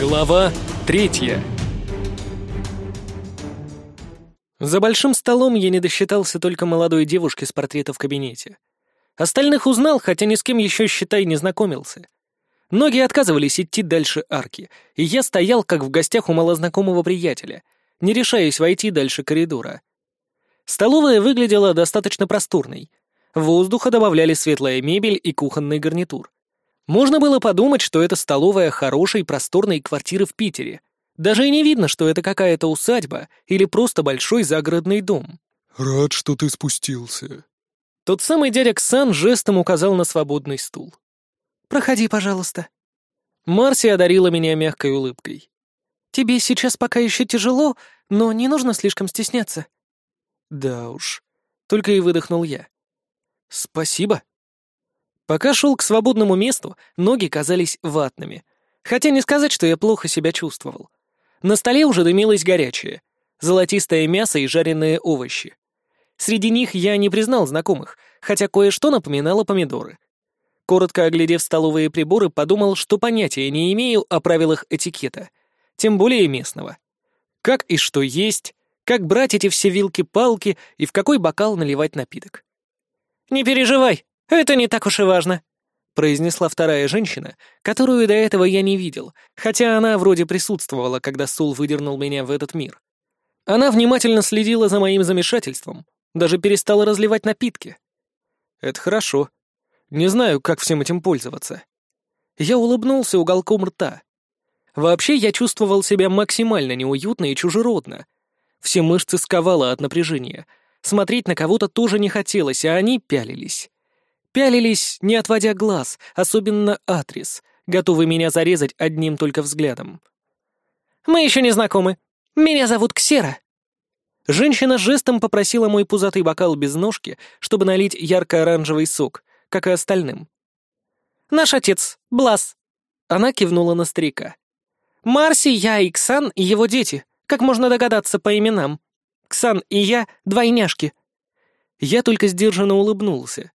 Глава третья За большим столом я не досчитался только молодой девушки с портрета в кабинете. Остальных узнал, хотя ни с кем еще, считай, не знакомился. Ноги отказывались идти дальше арки, и я стоял, как в гостях у малознакомого приятеля, не решаясь войти дальше коридора. Столовая выглядела достаточно просторной. Воздуха добавляли светлая мебель и кухонный гарнитур. Можно было подумать, что это столовая хорошей просторной квартиры в Питере. Даже и не видно, что это какая-то усадьба или просто большой загородный дом. «Рад, что ты спустился». Тот самый дядя Ксан жестом указал на свободный стул. «Проходи, пожалуйста». Марси одарила меня мягкой улыбкой. «Тебе сейчас пока еще тяжело, но не нужно слишком стесняться». «Да уж», — только и выдохнул я. «Спасибо». Пока шел к свободному месту, ноги казались ватными. Хотя не сказать, что я плохо себя чувствовал. На столе уже дымилось горячее. Золотистое мясо и жареные овощи. Среди них я не признал знакомых, хотя кое-что напоминало помидоры. Коротко оглядев столовые приборы, подумал, что понятия не имею о правилах этикета, тем более местного. Как и что есть, как брать эти все вилки-палки и в какой бокал наливать напиток. «Не переживай, это не так уж и важно», — произнесла вторая женщина, которую до этого я не видел, хотя она вроде присутствовала, когда Сул выдернул меня в этот мир. Она внимательно следила за моим замешательством, даже перестала разливать напитки. Это хорошо. Не знаю, как всем этим пользоваться. Я улыбнулся уголком рта. Вообще, я чувствовал себя максимально неуютно и чужеродно. Все мышцы сковало от напряжения. Смотреть на кого-то тоже не хотелось, а они пялились. Пялились, не отводя глаз, особенно Атрис, готовый меня зарезать одним только взглядом. «Мы еще не знакомы. Меня зовут Ксера». Женщина жестом попросила мой пузатый бокал без ножки, чтобы налить ярко-оранжевый сок, как и остальным. «Наш отец, Блас». Она кивнула на старика. «Марси, я, Иксан и его дети, как можно догадаться по именам. Ксан и я — двойняшки». Я только сдержанно улыбнулся.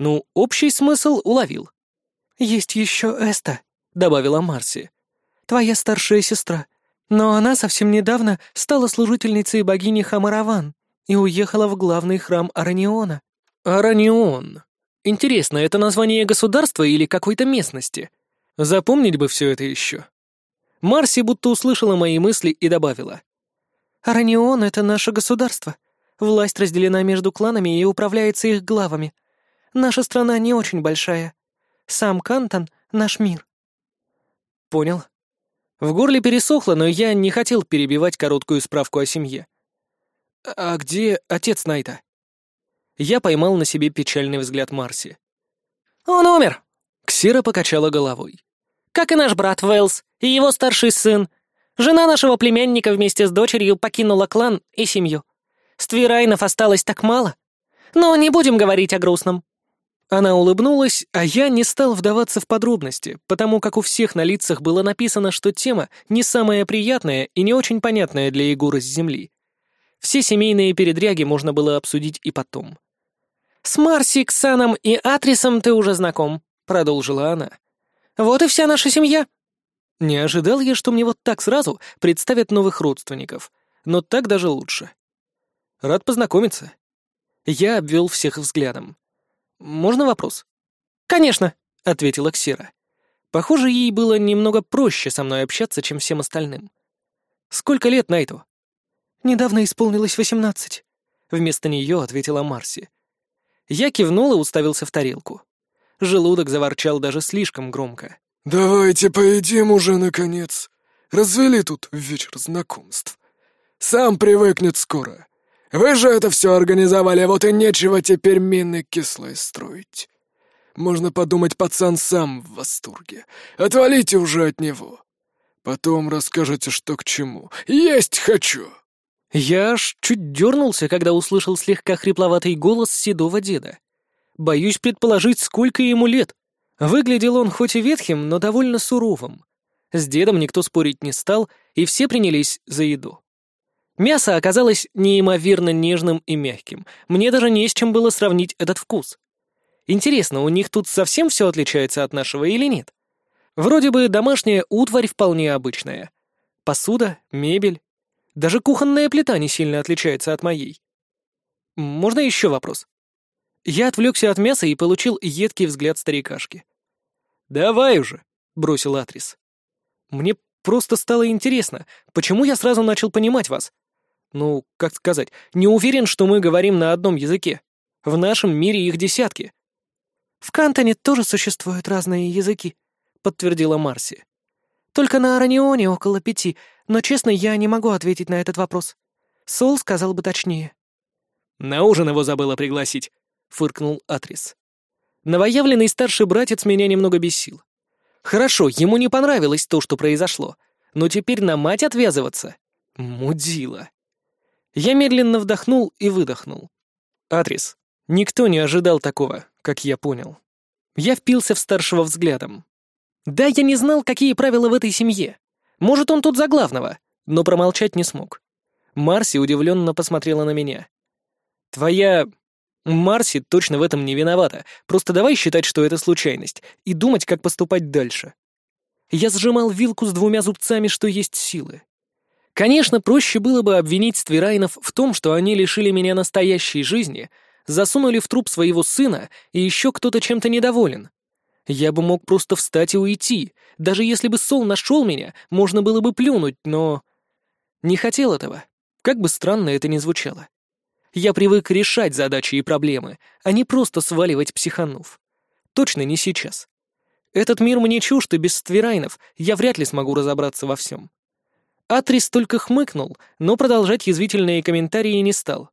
Ну, общий смысл уловил. «Есть еще Эста», — добавила Марси. «Твоя старшая сестра. Но она совсем недавно стала служительницей богини Хамараван и уехала в главный храм Араниона». «Аранион. Интересно, это название государства или какой-то местности? Запомнить бы все это еще». Марси будто услышала мои мысли и добавила. «Аранион — это наше государство. Власть разделена между кланами и управляется их главами. Наша страна не очень большая. Сам Кантон — наш мир». «Понял». В горле пересохло, но я не хотел перебивать короткую справку о семье. «А где отец Найта?» Я поймал на себе печальный взгляд Марси. «Он умер!» Ксера покачала головой. «Как и наш брат Вэлс, и его старший сын. Жена нашего племянника вместе с дочерью покинула клан и семью. Ствирайнов осталось так мало. Но не будем говорить о грустном. Она улыбнулась, а я не стал вдаваться в подробности, потому как у всех на лицах было написано, что тема не самая приятная и не очень понятная для Егора с земли. Все семейные передряги можно было обсудить и потом. «С Марси, Ксаном и Атрисом ты уже знаком», — продолжила она. «Вот и вся наша семья». Не ожидал я, что мне вот так сразу представят новых родственников, но так даже лучше. Рад познакомиться. Я обвел всех взглядом. «Можно вопрос?» «Конечно», — ответила Ксера. Похоже, ей было немного проще со мной общаться, чем всем остальным. «Сколько лет Найту?» «Недавно исполнилось восемнадцать», — вместо нее ответила Марси. Я кивнул и уставился в тарелку. Желудок заворчал даже слишком громко. «Давайте поедим уже, наконец. Развели тут вечер знакомств. Сам привыкнет скоро. Вы же это все организовали, вот и нечего теперь мины кислые строить. Можно подумать, пацан сам в восторге. Отвалите уже от него. Потом расскажете, что к чему. Есть хочу!» Я аж чуть дернулся, когда услышал слегка хрипловатый голос седого деда. Боюсь предположить, сколько ему лет. Выглядел он хоть и ветхим, но довольно суровым. С дедом никто спорить не стал, и все принялись за еду. Мясо оказалось неимоверно нежным и мягким. Мне даже не с чем было сравнить этот вкус. Интересно, у них тут совсем все отличается от нашего или нет? Вроде бы домашняя утварь вполне обычная. Посуда, мебель. Даже кухонная плита не сильно отличается от моей. Можно еще вопрос? Я отвлекся от мяса и получил едкий взгляд старикашки. «Давай уже», — бросил Атрис. «Мне просто стало интересно, почему я сразу начал понимать вас? Ну, как сказать, не уверен, что мы говорим на одном языке. В нашем мире их десятки». «В Кантоне тоже существуют разные языки», — подтвердила Марси. «Только на Аранионе около пяти, но, честно, я не могу ответить на этот вопрос. Сол сказал бы точнее». «На ужин его забыла пригласить», — фыркнул Атрис. Новоявленный старший братец меня немного бесил. Хорошо, ему не понравилось то, что произошло, но теперь на мать отвязываться? Мудила. Я медленно вдохнул и выдохнул. Атрис. Никто не ожидал такого, как я понял. Я впился в старшего взглядом. Да, я не знал, какие правила в этой семье. Может, он тут за главного, но промолчать не смог. Марси удивленно посмотрела на меня. «Твоя Марси точно в этом не виновата. Просто давай считать, что это случайность, и думать, как поступать дальше. Я сжимал вилку с двумя зубцами, что есть силы. Конечно, проще было бы обвинить Ствирайнов в том, что они лишили меня настоящей жизни, засунули в труп своего сына, и еще кто-то чем-то недоволен. Я бы мог просто встать и уйти. Даже если бы Сол нашел меня, можно было бы плюнуть, но... Не хотел этого. Как бы странно это ни звучало. Я привык решать задачи и проблемы, а не просто сваливать психанув. Точно не сейчас. Этот мир мне чужд, и без ствирайнов я вряд ли смогу разобраться во всем. Атрис только хмыкнул, но продолжать язвительные комментарии не стал.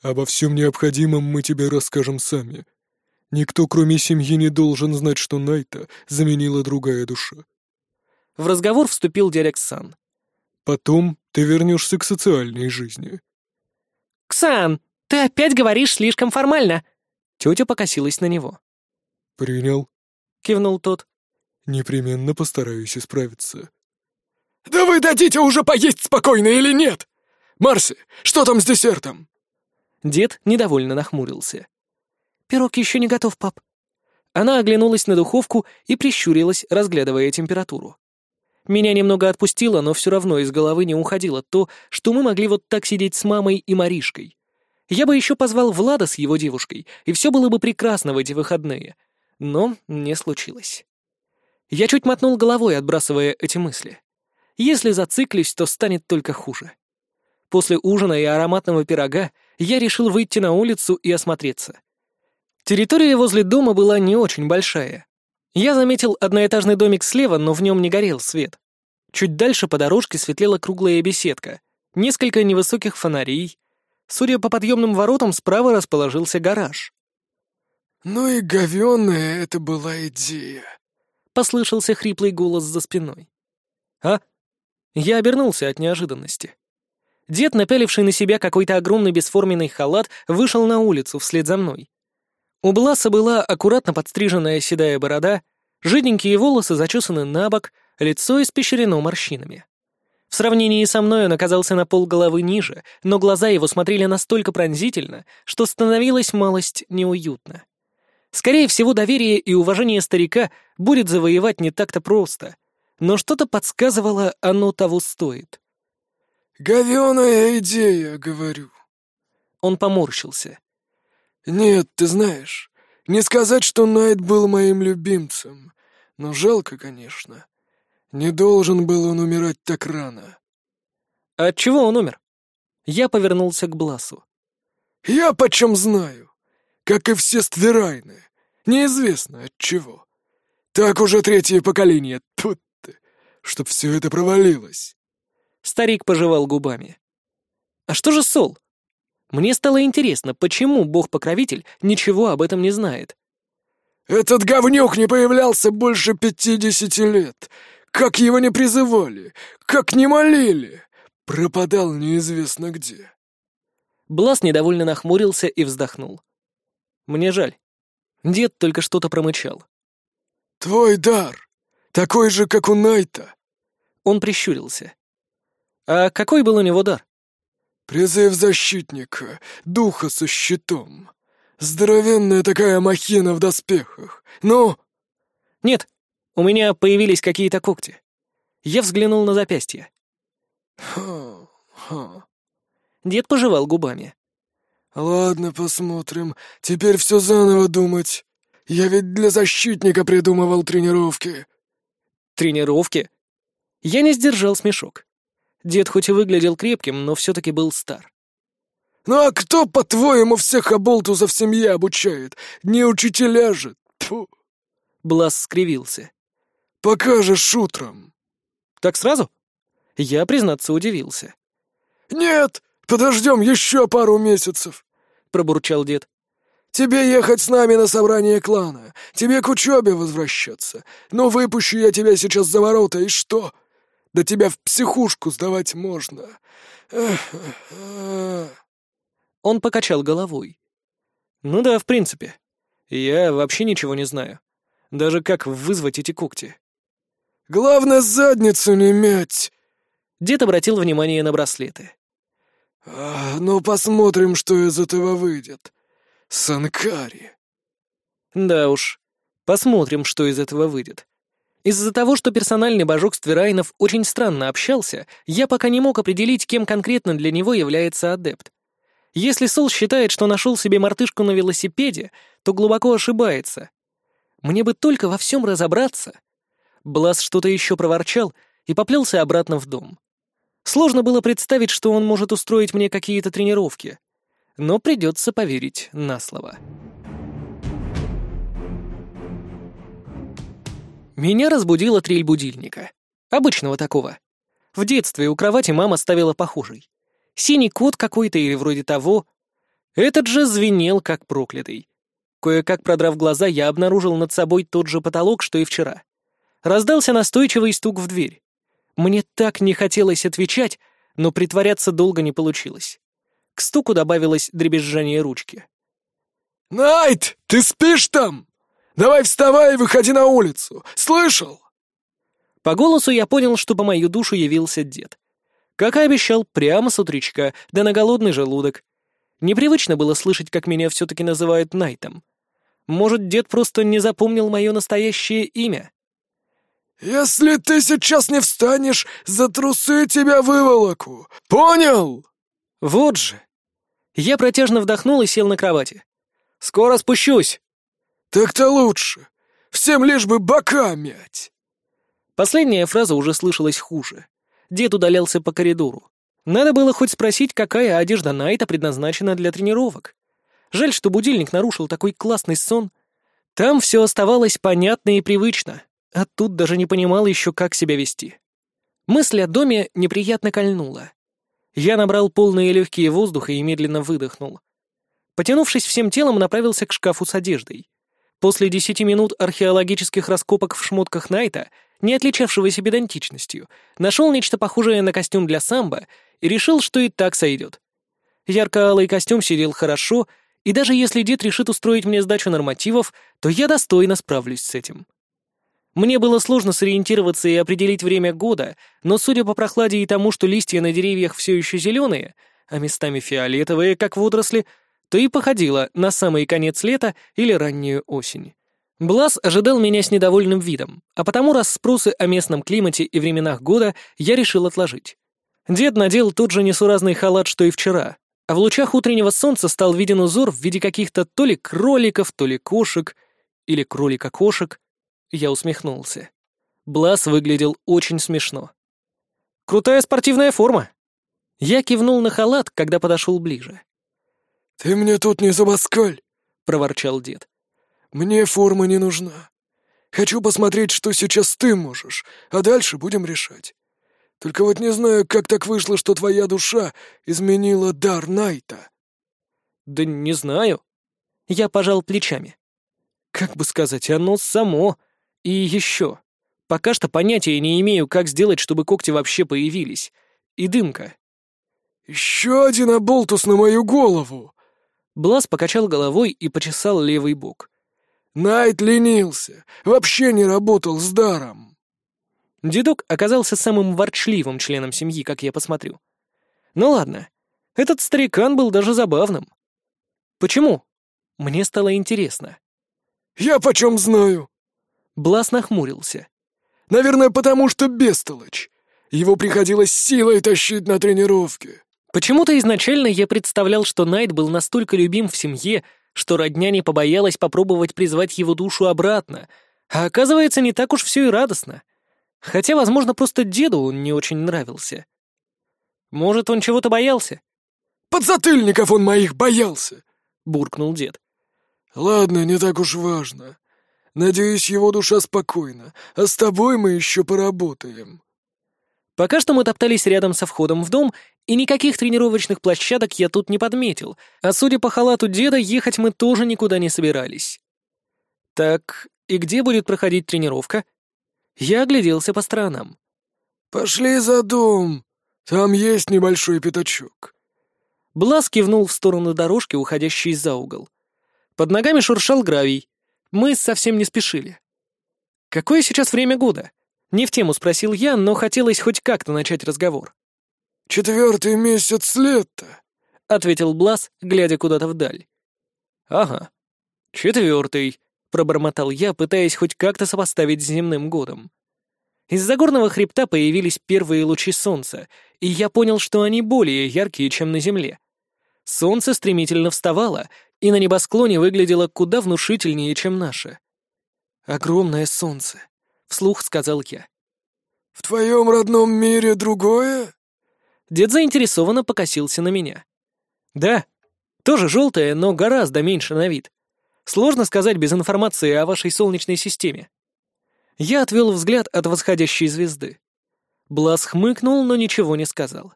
«Обо всем необходимом мы тебе расскажем сами. Никто, кроме семьи, не должен знать, что Найта заменила другая душа». В разговор вступил дядя Ксан. «Потом ты вернешься к социальной жизни. «Ксан, ты опять говоришь слишком формально!» Тетя покосилась на него. «Принял», — кивнул тот. «Непременно постараюсь исправиться». «Да вы дадите уже поесть спокойно или нет? Марси, что там с десертом?» Дед недовольно нахмурился. «Пирог еще не готов, пап». Она оглянулась на духовку и прищурилась, разглядывая температуру. Меня немного отпустило, но все равно из головы не уходило то, что мы могли вот так сидеть с мамой и Маришкой. Я бы еще позвал Влада с его девушкой, и все было бы прекрасно в эти выходные. Но не случилось. Я чуть мотнул головой, отбрасывая эти мысли. Если зациклюсь, то станет только хуже. После ужина и ароматного пирога я решил выйти на улицу и осмотреться. Территория возле дома была не очень большая, я заметил одноэтажный домик слева, но в нем не горел свет. Чуть дальше по дорожке светлела круглая беседка, несколько невысоких фонарей. Судя по подъемным воротам, справа расположился гараж. «Ну и говёная это была идея», — послышался хриплый голос за спиной. «А?» Я обернулся от неожиданности. Дед, напяливший на себя какой-то огромный бесформенный халат, вышел на улицу вслед за мной. У Бласа была аккуратно подстриженная седая борода, жиденькие волосы зачесаны на бок, лицо испещрено морщинами. В сравнении со мной он оказался на пол головы ниже, но глаза его смотрели настолько пронзительно, что становилось малость неуютно. Скорее всего, доверие и уважение старика будет завоевать не так-то просто, но что-то подсказывало, оно того стоит. «Говёная идея, говорю». Он поморщился. «Нет, ты знаешь, не сказать, что Найт был моим любимцем, но жалко, конечно. Не должен был он умирать так рано». «От чего он умер?» Я повернулся к Бласу. «Я почем знаю? Как и все стверайны. Неизвестно от чего. Так уже третье поколение, тут чтоб все это провалилось». Старик пожевал губами. «А что же Сол? Мне стало интересно, почему бог-покровитель ничего об этом не знает. «Этот говнюк не появлялся больше пятидесяти лет. Как его не призывали, как не молили. Пропадал неизвестно где». Блас недовольно нахмурился и вздохнул. «Мне жаль. Дед только что-то промычал». «Твой дар, такой же, как у Найта». Он прищурился. «А какой был у него дар?» «Призыв защитника, духа со щитом. Здоровенная такая махина в доспехах. Ну?» «Нет». У меня появились какие-то когти. Я взглянул на запястье. Ха, ха. Дед пожевал губами. Ладно, посмотрим. Теперь все заново думать. Я ведь для защитника придумывал тренировки. Тренировки? Я не сдержал смешок. Дед хоть и выглядел крепким, но все-таки был стар. Ну а кто, по-твоему, всех оболтусов в семье обучает? Не учителя же. Тьфу. Блас скривился. Покажешь утром. Так сразу? Я, признаться, удивился. Нет, подождем еще пару месяцев, пробурчал дед. Тебе ехать с нами на собрание клана, тебе к учебе возвращаться. Но выпущу я тебя сейчас за ворота, и что? Да тебя в психушку сдавать можно. Он покачал головой. Ну да, в принципе. Я вообще ничего не знаю. Даже как вызвать эти когти. Главное, задницу не мять. Дед обратил внимание на браслеты. А, ну, посмотрим, что из этого выйдет. Санкари. Да уж. Посмотрим, что из этого выйдет. Из-за того, что персональный божок Стверайнов очень странно общался, я пока не мог определить, кем конкретно для него является адепт. Если Сол считает, что нашел себе мартышку на велосипеде, то глубоко ошибается. Мне бы только во всем разобраться. Блас что-то еще проворчал и поплелся обратно в дом. Сложно было представить, что он может устроить мне какие-то тренировки. Но придется поверить на слово. Меня разбудила трель будильника. Обычного такого. В детстве у кровати мама ставила похожий. Синий кот какой-то или вроде того. Этот же звенел, как проклятый. Кое-как продрав глаза, я обнаружил над собой тот же потолок, что и вчера. Раздался настойчивый стук в дверь. Мне так не хотелось отвечать, но притворяться долго не получилось. К стуку добавилось дребезжание ручки. «Найт, ты спишь там?» Давай вставай и выходи на улицу! Слышал?» По голосу я понял, что по мою душу явился дед. Как и обещал, прямо с утречка, да на голодный желудок. Непривычно было слышать, как меня все-таки называют Найтом. Может, дед просто не запомнил мое настоящее имя? «Если ты сейчас не встанешь, за трусы тебя выволоку! Понял?» «Вот же!» Я протяжно вдохнул и сел на кровати. «Скоро спущусь!» «Так-то лучше. Всем лишь бы бока мять». Последняя фраза уже слышалась хуже. Дед удалялся по коридору. Надо было хоть спросить, какая одежда Найта предназначена для тренировок. Жаль, что будильник нарушил такой классный сон. Там все оставалось понятно и привычно, а тут даже не понимал еще, как себя вести. Мысль о доме неприятно кольнула. Я набрал полные легкие воздуха и медленно выдохнул. Потянувшись всем телом, направился к шкафу с одеждой. После десяти минут археологических раскопок в шмотках Найта, не отличавшегося педантичностью, нашел нечто похожее на костюм для самбо и решил, что и так сойдет. Ярко-алый костюм сидел хорошо, и даже если дед решит устроить мне сдачу нормативов, то я достойно справлюсь с этим. Мне было сложно сориентироваться и определить время года, но судя по прохладе и тому, что листья на деревьях все еще зеленые, а местами фиолетовые, как водоросли, то и походила на самый конец лета или раннюю осень. Блас ожидал меня с недовольным видом, а потому расспросы о местном климате и временах года я решил отложить. Дед надел тот же несуразный халат, что и вчера, а в лучах утреннего солнца стал виден узор в виде каких-то то ли кроликов, то ли кошек, или кролика-кошек. Я усмехнулся. Блас выглядел очень смешно. «Крутая спортивная форма!» Я кивнул на халат, когда подошел ближе. «Ты мне тут не забаскаль!» — проворчал дед. «Мне форма не нужна. Хочу посмотреть, что сейчас ты можешь, а дальше будем решать. Только вот не знаю, как так вышло, что твоя душа изменила дар Найта». «Да не знаю». Я пожал плечами. «Как бы сказать, оно само. И еще. Пока что понятия не имею, как сделать, чтобы когти вообще появились. И дымка». «Еще один оболтус на мою голову!» Блас покачал головой и почесал левый бок. «Найт ленился, вообще не работал с даром». Дедок оказался самым ворчливым членом семьи, как я посмотрю. Ну ладно, этот старикан был даже забавным. Почему? Мне стало интересно. «Я почем знаю?» Блас нахмурился. «Наверное, потому что бестолочь. Его приходилось силой тащить на тренировки». Почему-то изначально я представлял, что Найт был настолько любим в семье, что родня не побоялась попробовать призвать его душу обратно, а оказывается, не так уж все и радостно. Хотя, возможно, просто деду он не очень нравился. Может, он чего-то боялся? «Подзатыльников он моих боялся!» — буркнул дед. «Ладно, не так уж важно. Надеюсь, его душа спокойна, а с тобой мы еще поработаем». Пока что мы топтались рядом со входом в дом, и никаких тренировочных площадок я тут не подметил, а судя по халату деда, ехать мы тоже никуда не собирались. Так, и где будет проходить тренировка? Я огляделся по сторонам. «Пошли за дом. Там есть небольшой пятачок». Блас кивнул в сторону дорожки, уходящей за угол. Под ногами шуршал гравий. Мы совсем не спешили. «Какое сейчас время года?» Не в тему спросил я, но хотелось хоть как-то начать разговор. «Четвертый месяц лета», — ответил Блас, глядя куда-то вдаль. «Ага, четвертый», — пробормотал я, пытаясь хоть как-то сопоставить с земным годом. Из-за горного хребта появились первые лучи солнца, и я понял, что они более яркие, чем на земле. Солнце стремительно вставало, и на небосклоне выглядело куда внушительнее, чем наше. Огромное солнце. — вслух сказал я. «В твоем родном мире другое?» Дед заинтересованно покосился на меня. «Да, тоже желтое, но гораздо меньше на вид. Сложно сказать без информации о вашей солнечной системе». Я отвел взгляд от восходящей звезды. Блас хмыкнул, но ничего не сказал.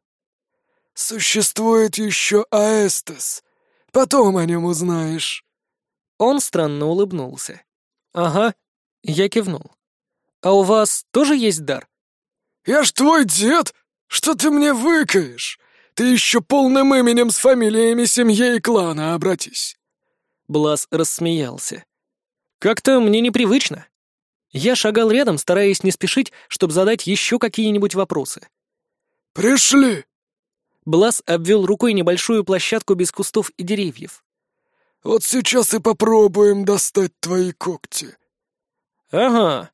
«Существует еще Аэстес. Потом о нем узнаешь». Он странно улыбнулся. «Ага», — я кивнул. «А у вас тоже есть дар?» «Я ж твой дед! Что ты мне выкаешь? Ты еще полным именем с фамилиями семьи и клана обратись!» Блас рассмеялся. «Как-то мне непривычно». Я шагал рядом, стараясь не спешить, чтобы задать еще какие-нибудь вопросы. «Пришли!» Блас обвел рукой небольшую площадку без кустов и деревьев. «Вот сейчас и попробуем достать твои когти». «Ага»,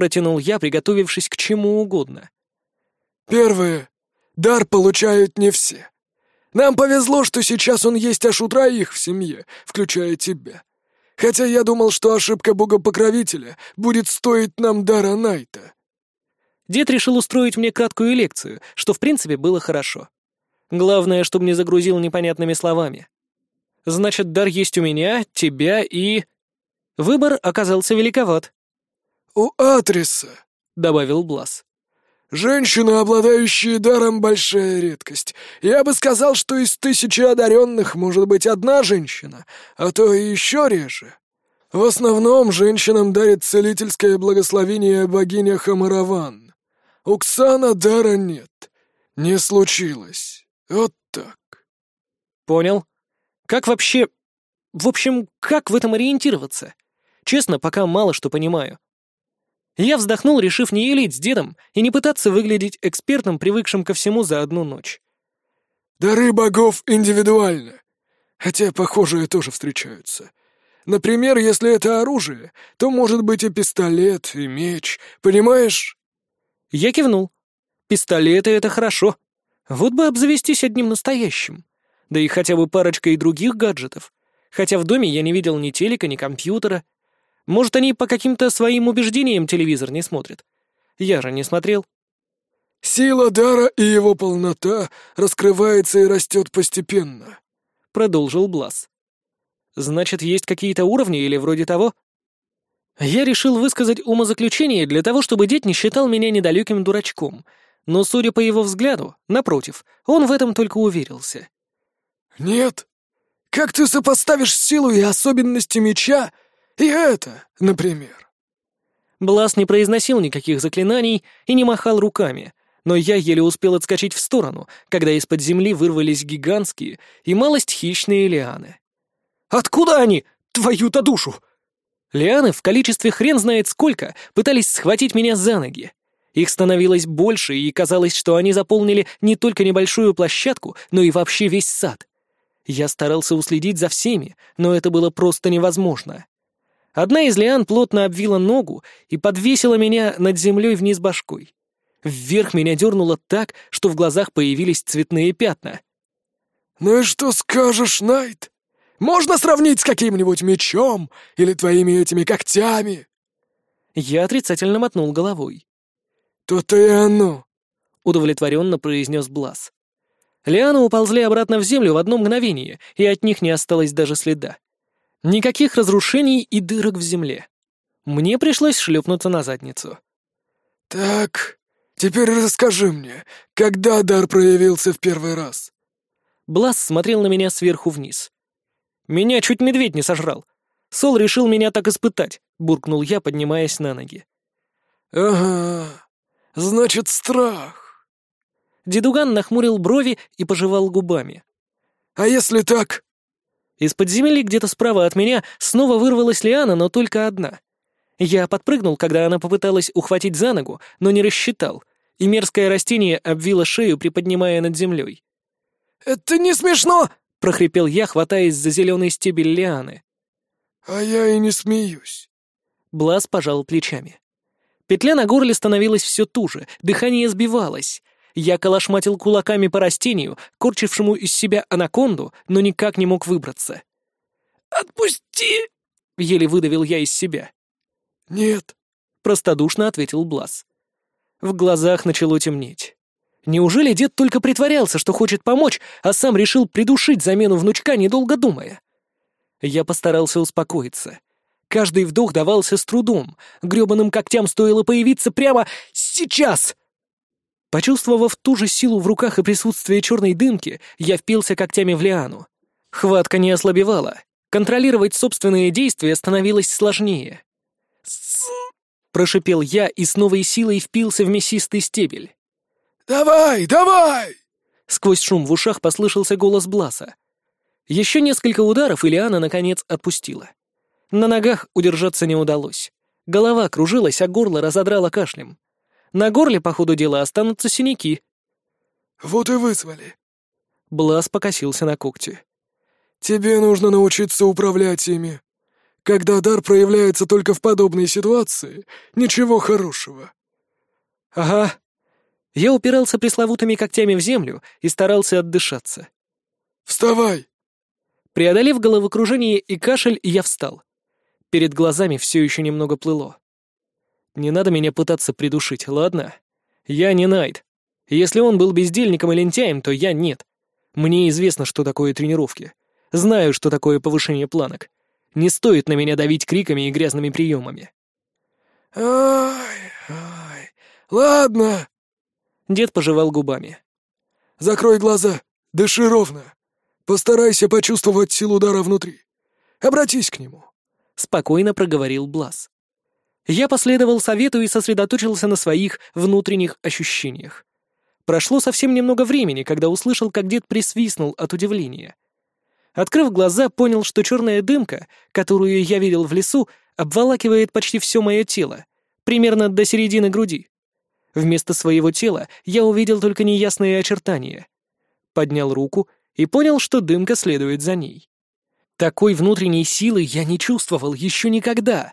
протянул я, приготовившись к чему угодно. «Первое. Дар получают не все. Нам повезло, что сейчас он есть аж у троих в семье, включая тебя. Хотя я думал, что ошибка бога-покровителя будет стоить нам дара Найта». Дед решил устроить мне краткую лекцию, что в принципе было хорошо. Главное, чтобы не загрузил непонятными словами. Значит, дар есть у меня, тебя и... Выбор оказался великоват. «У Атриса», — добавил Блас. «Женщина, обладающая даром, большая редкость. Я бы сказал, что из тысячи одаренных может быть одна женщина, а то и еще реже. В основном женщинам дарит целительское благословение богиня Хамараван. У Ксана дара нет. Не случилось. Вот так». «Понял. Как вообще... В общем, как в этом ориентироваться? Честно, пока мало что понимаю». Я вздохнул, решив не елить с дедом и не пытаться выглядеть экспертом, привыкшим ко всему за одну ночь. «Дары богов индивидуальны, хотя похожие тоже встречаются. Например, если это оружие, то может быть и пистолет, и меч, понимаешь?» Я кивнул. «Пистолеты — это хорошо. Вот бы обзавестись одним настоящим. Да и хотя бы парочкой других гаджетов. Хотя в доме я не видел ни телека, ни компьютера. Может, они по каким-то своим убеждениям телевизор не смотрят? Я же не смотрел. «Сила дара и его полнота раскрывается и растет постепенно», — продолжил Блас. «Значит, есть какие-то уровни или вроде того?» Я решил высказать умозаключение для того, чтобы дед не считал меня недалеким дурачком, но, судя по его взгляду, напротив, он в этом только уверился. «Нет. Как ты сопоставишь силу и особенности меча и это, например. Блас не произносил никаких заклинаний и не махал руками, но я еле успел отскочить в сторону, когда из-под земли вырвались гигантские и малость хищные лианы. «Откуда они? Твою-то душу!» Лианы в количестве хрен знает сколько пытались схватить меня за ноги. Их становилось больше, и казалось, что они заполнили не только небольшую площадку, но и вообще весь сад. Я старался уследить за всеми, но это было просто невозможно. Одна из лиан плотно обвила ногу и подвесила меня над землей вниз башкой. Вверх меня дернуло так, что в глазах появились цветные пятна. «Ну и что скажешь, Найт? Можно сравнить с каким-нибудь мечом или твоими этими когтями?» Я отрицательно мотнул головой. «То-то и оно», — удовлетворенно произнес Блас. Лианы уползли обратно в землю в одно мгновение, и от них не осталось даже следа. Никаких разрушений и дырок в земле. Мне пришлось шлепнуться на задницу. «Так, теперь расскажи мне, когда дар проявился в первый раз?» Блас смотрел на меня сверху вниз. «Меня чуть медведь не сожрал. Сол решил меня так испытать», — буркнул я, поднимаясь на ноги. «Ага, значит, страх». Дедуган нахмурил брови и пожевал губами. «А если так, из-под земли где-то справа от меня снова вырвалась лиана, но только одна. Я подпрыгнул, когда она попыталась ухватить за ногу, но не рассчитал, и мерзкое растение обвило шею, приподнимая над землей. «Это не смешно!» — прохрипел я, хватаясь за зеленый стебель лианы. «А я и не смеюсь». Блаз пожал плечами. Петля на горле становилась все туже, дыхание сбивалось. Я калашматил кулаками по растению, корчившему из себя анаконду, но никак не мог выбраться. «Отпусти!» — еле выдавил я из себя. «Нет», — простодушно ответил Блаз. В глазах начало темнеть. Неужели дед только притворялся, что хочет помочь, а сам решил придушить замену внучка, недолго думая? Я постарался успокоиться. Каждый вдох давался с трудом. Грёбаным когтям стоило появиться прямо сейчас. Почувствовав ту же силу в руках и присутствие черной дымки, я впился когтями в лиану. Хватка не ослабевала. Контролировать собственные действия становилось сложнее. Прошипел я и с новой силой впился в мясистый стебель. «Давай, давай!» Сквозь шум в ушах послышался голос Бласа. Еще несколько ударов, и Лиана, наконец, отпустила. На ногах удержаться не удалось. Голова кружилась, а горло разодрало кашлем. На горле, по ходу дела, останутся синяки. «Вот и вызвали». Блас покосился на когти. «Тебе нужно научиться управлять ими. Когда дар проявляется только в подобной ситуации, ничего хорошего». «Ага». Я упирался пресловутыми когтями в землю и старался отдышаться. «Вставай!» Преодолев головокружение и кашель, я встал. Перед глазами все еще немного плыло. Не надо меня пытаться придушить, ладно? Я не Найт. Если он был бездельником и лентяем, то я нет. Мне известно, что такое тренировки. Знаю, что такое повышение планок. Не стоит на меня давить криками и грязными приемами. «Ай, ай, ладно!» Дед пожевал губами. «Закрой глаза, дыши ровно. Постарайся почувствовать силу удара внутри. Обратись к нему», — спокойно проговорил Блас. Я последовал совету и сосредоточился на своих внутренних ощущениях. Прошло совсем немного времени, когда услышал, как дед присвистнул от удивления. Открыв глаза, понял, что черная дымка, которую я видел в лесу, обволакивает почти все мое тело, примерно до середины груди. Вместо своего тела я увидел только неясные очертания. Поднял руку и понял, что дымка следует за ней. Такой внутренней силы я не чувствовал еще никогда.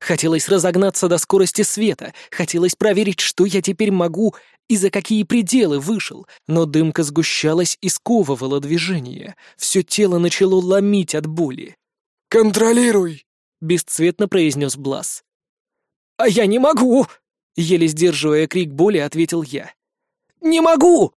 Хотелось разогнаться до скорости света, хотелось проверить, что я теперь могу и за какие пределы вышел, но дымка сгущалась и сковывала движение. Все тело начало ломить от боли. «Контролируй!» — бесцветно произнес Блас. «А я не могу!» — еле сдерживая крик боли, ответил я. «Не могу!»